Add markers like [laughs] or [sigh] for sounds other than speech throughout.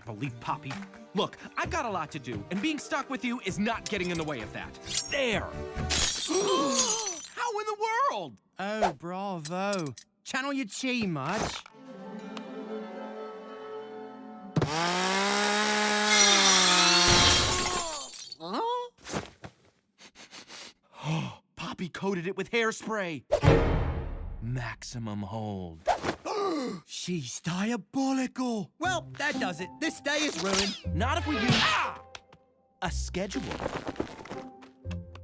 can't believe Poppy. Look, I've got a lot to do, and being stuck with you is not getting in the way of that. There! [gasps] How in the world? Oh, bravo. Channel your chi much. [gasps] Poppy coated it with hairspray. Maximum hold. She's diabolical. Well, that does it. This day is ruined. Not if we use ah! a schedule.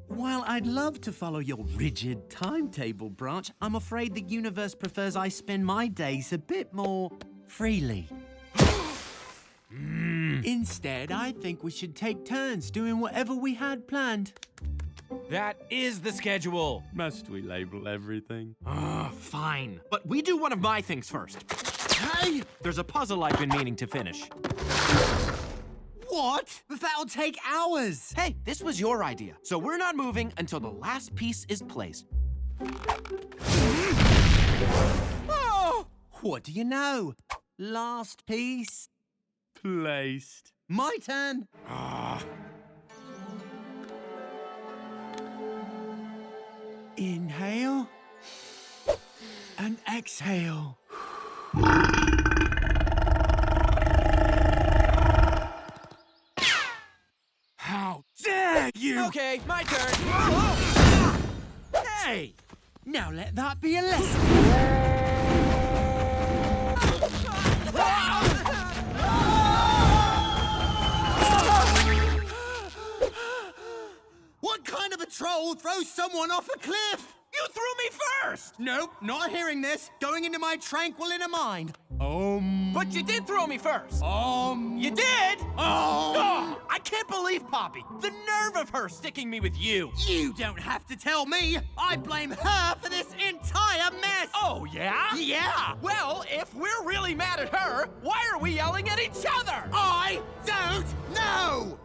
While I'd love to follow your rigid timetable, Branch, I'm afraid the universe prefers I spend my days a bit more freely. [gasps] Instead, I think we should take turns doing whatever we had planned. That is the schedule. Must we label everything? Ah, fine. But we do one of my things first. Hey! There's a puzzle I've been meaning to finish. What? But that'll take hours. Hey, this was your idea, so we're not moving until the last piece is placed. Oh! What do you know? Last piece placed. My turn. Inhale and exhale. How dare you! Okay, my turn. Hey! Now let that be a lesson. What kind of a troll throws someone off a cliff? You threw me first! Nope, not hearing this. Going into my tranquil inner mind. Um. But you did throw me first! Um. You did? Um. Oh, I can't believe Poppy. The nerve of her sticking me with you. You don't have to tell me. I blame her for this entire mess. Oh, yeah? Yeah. Well, if we're really mad at her, why are we yelling at each other? I don't know.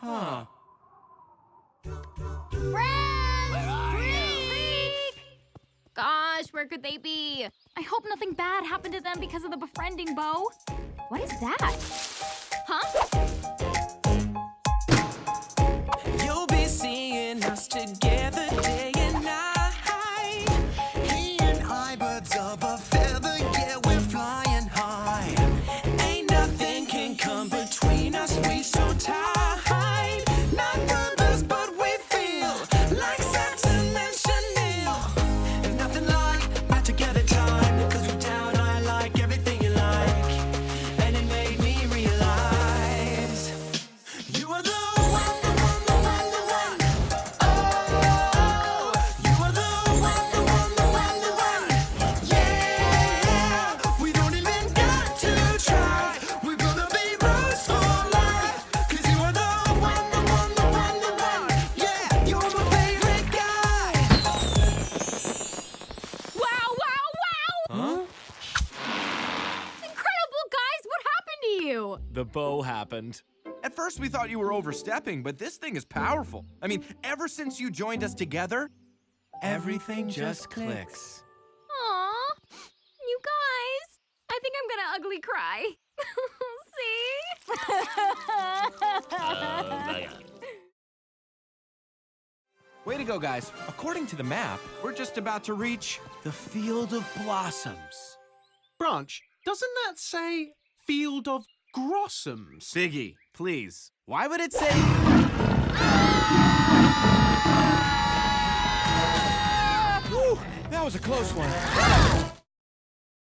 Huh. Where could they be? I hope nothing bad happened to them because of the befriending bow. What is that? Huh? You'll be seeing us together day and night. He and I, birds of a feather, yeah, we're flying high. Ain't nothing can come The bow happened. At first, we thought you were overstepping, but this thing is powerful. I mean, ever since you joined us together, everything just clicks. Aw, you guys! I think I'm gonna ugly cry. [laughs] See? [laughs] Way to go, guys. According to the map, we're just about to reach the Field of Blossoms. Branch, doesn't that say Field of Grossums? Biggie, please. Why would it say. Whew, that was a close one.